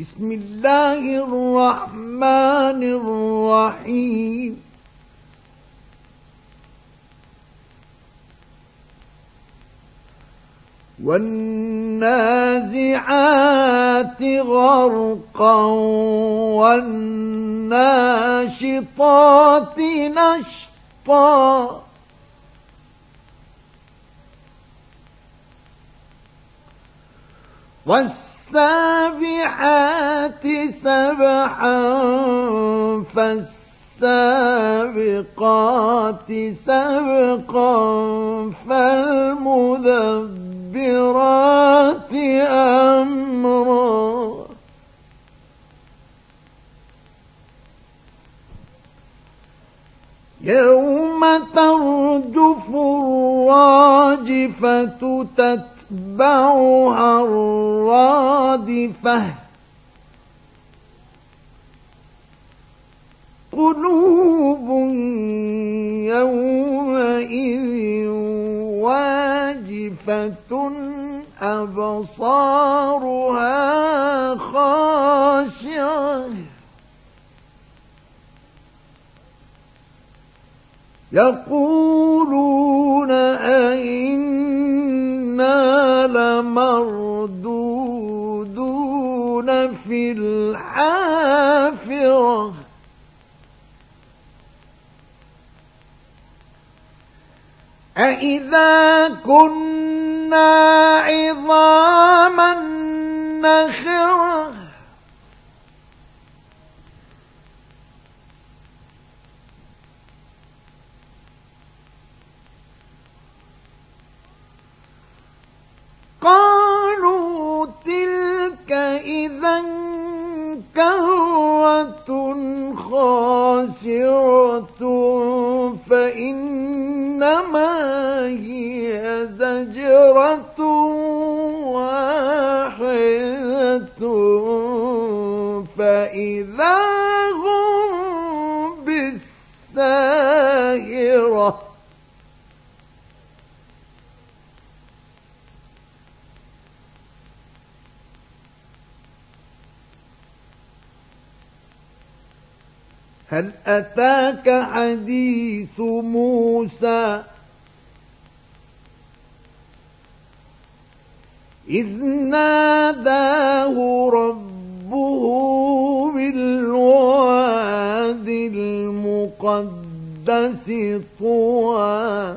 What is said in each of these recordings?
بسم الله الرحمن الرحيم. والنازعات غرقا والناشطات نشطا. والسابحات سبحا فالسابقات سبقا فالمدبرات أمرا. يوم ترجف الراجفة تتبع تتبعها الرادفة. قلوب يومئذ واجفة أبصارها خاشعة. يقولون لمردودون في الحافرة. أئذا كنا عظاما نخرة. خاسرة فإنما هي زجرة واحدة. فإذا هم بالساهرة هل أتاك حديث موسى؟ إذ ناداه ربه بالواد المقدس طوى.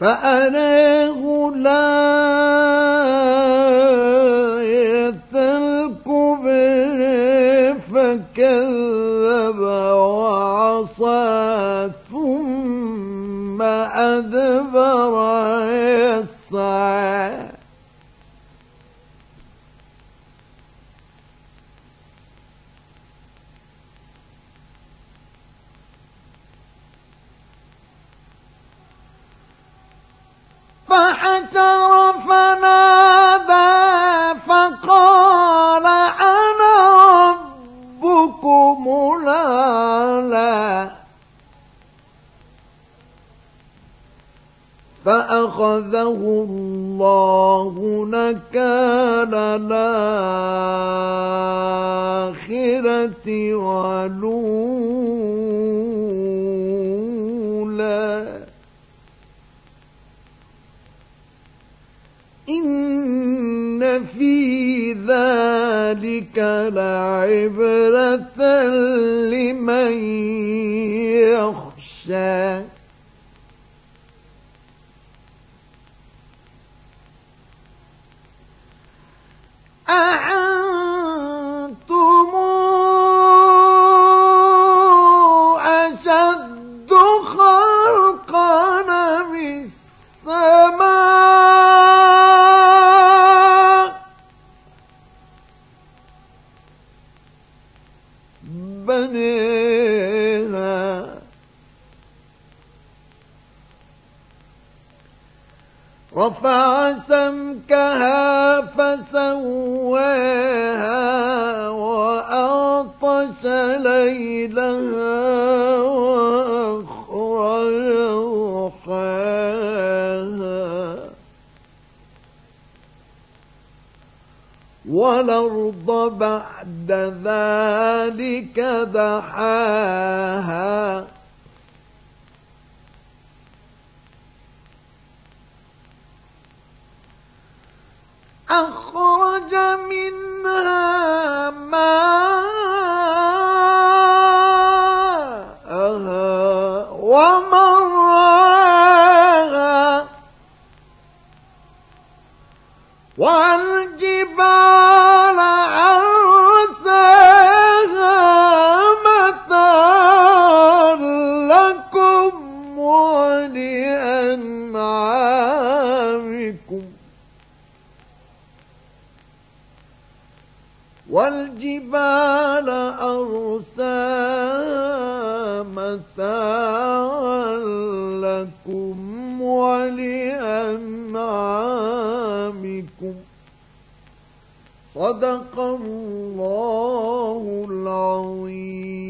فأراه الآية الكبرى فكذب وعصى ثم أدبر يسعى. فحشر فنادى فقال أنا ربكم الأعلى. فأخذه الله نكال الآخرة ولولا ذلك لعبرة لمن يخشى. أأنتم سمكها فسواها وأغطش ليلها وأخرج ضحاها والأرض بعد ذلك دحاها. أخرج منها والجبال أرساها متاعا لكم ولأنعامكم. صدق الله العظيم.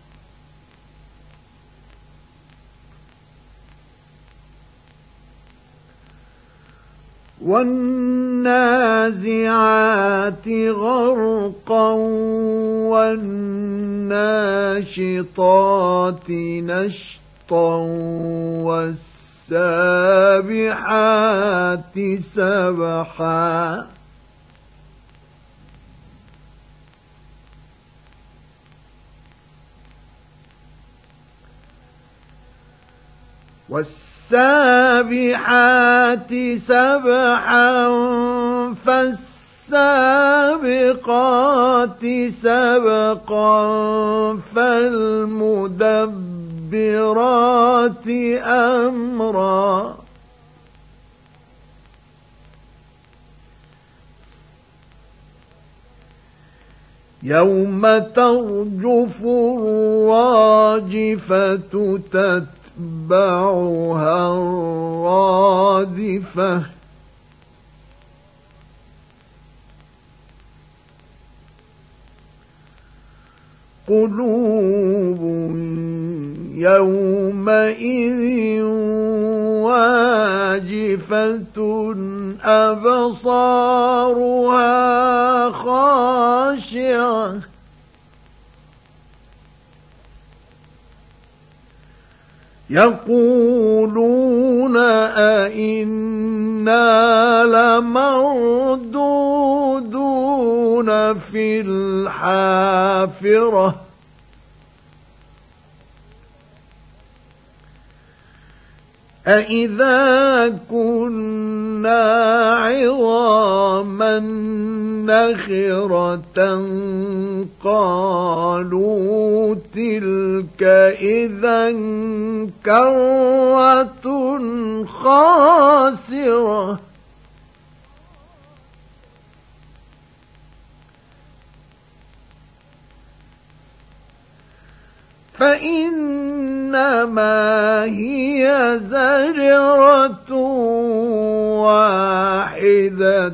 والنازعات غرقا والناشطات نشطا والسابحات سبحا والسابحات سبحا فالسابقات سبقا فالمدبرات أمرا. يوم ترجف الراجفة تتبع تتبعها الرادفة. قلوب يومئذ واجفة أبصارها خاشعة. يقولون أئنا لمردودون في الحافرة. أإذا كنا عظاما نخرة قالوا تلك إذا كرة خاسرة. فإنما هي زجرة واحدة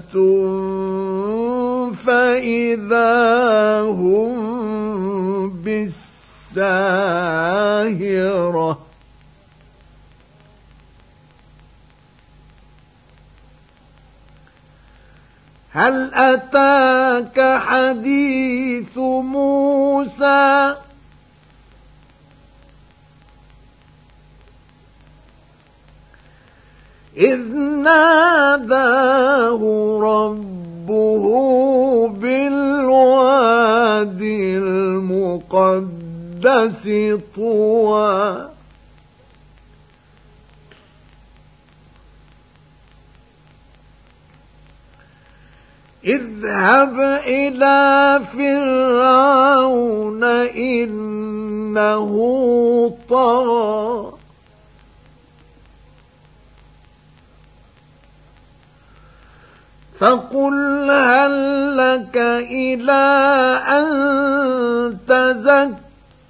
فإذا هم بالساهرة هل أتاك حديث موسى؟ إذ ناداه ربه بالواد المقدس. بسطوا. طوى اذهب إلى فرعون إنه طغى. فقل هل لك إلى أن تزكى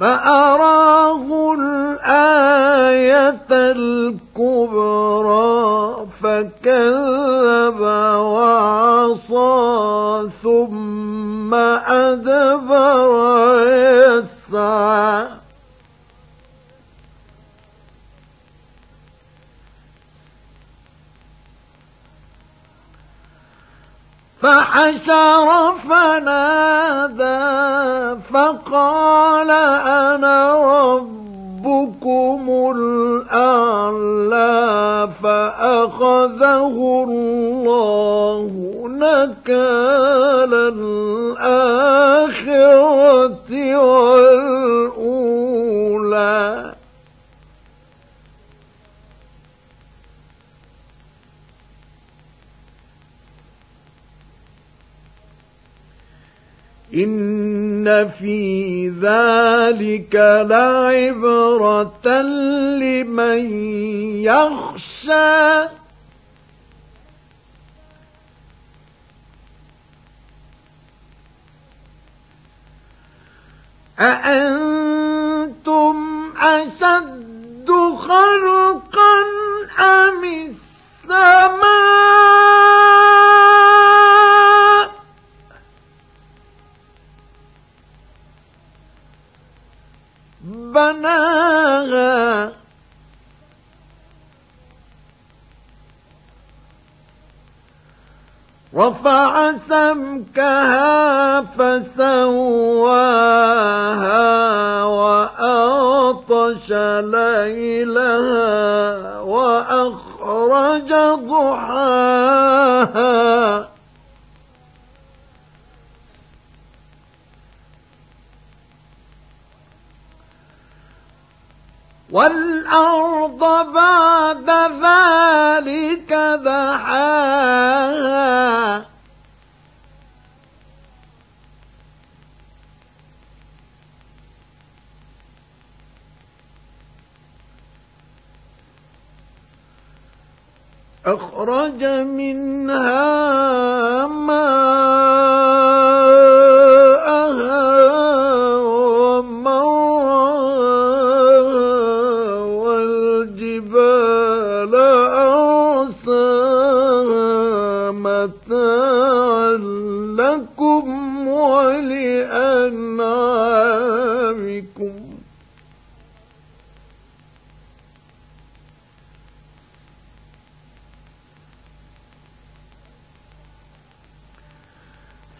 فأراه الآية الكبرى فكذب وعصى ثم أدبر يسعى فحشر فنادى فقال أنا ربكم الأعلى فأخذه الله نكال الآخرة والأولى إن في ذلك لعبرة لمن يخشى أأنتم أشد خلقا أم السماء بناها. رفع سمكها فسواها وأغطش ليلها وأخرج ضحاها. والأرض بعد ذلك دحاها. أخرج منها ماءها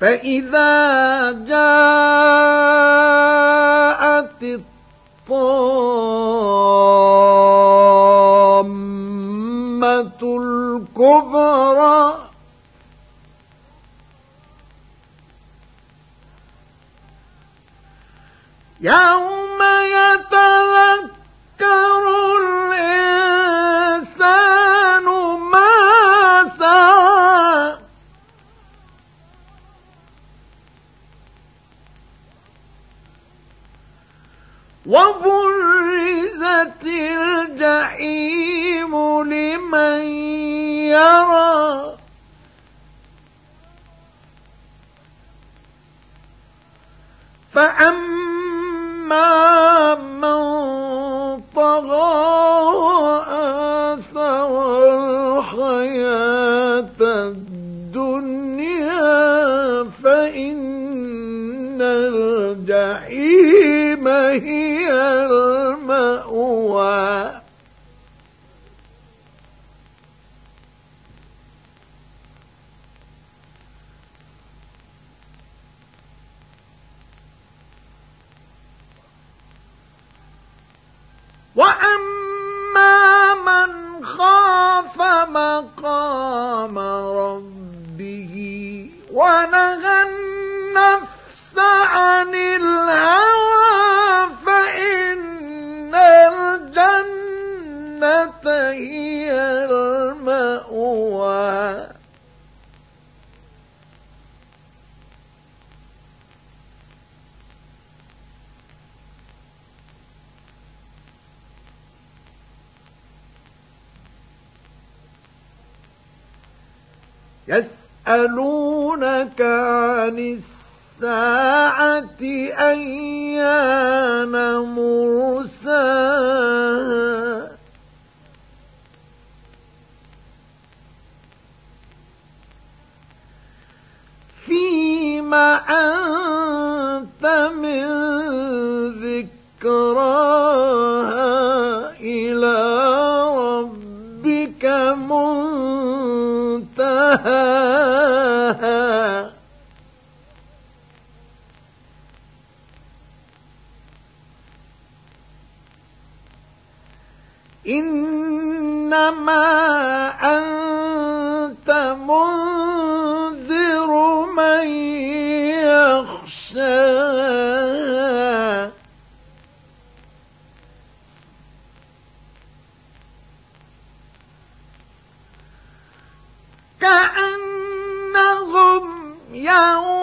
فإذا جاءت الطامة الكبرى يوم يرى. فأما من طغى وآثر الحياة الدنيا فإن الجحيم هي المأوى. وأما من خاف مقام ربه ونهى النفس عن الهوى يسألونك عن الساعة أيان مرساها كأنهم يوم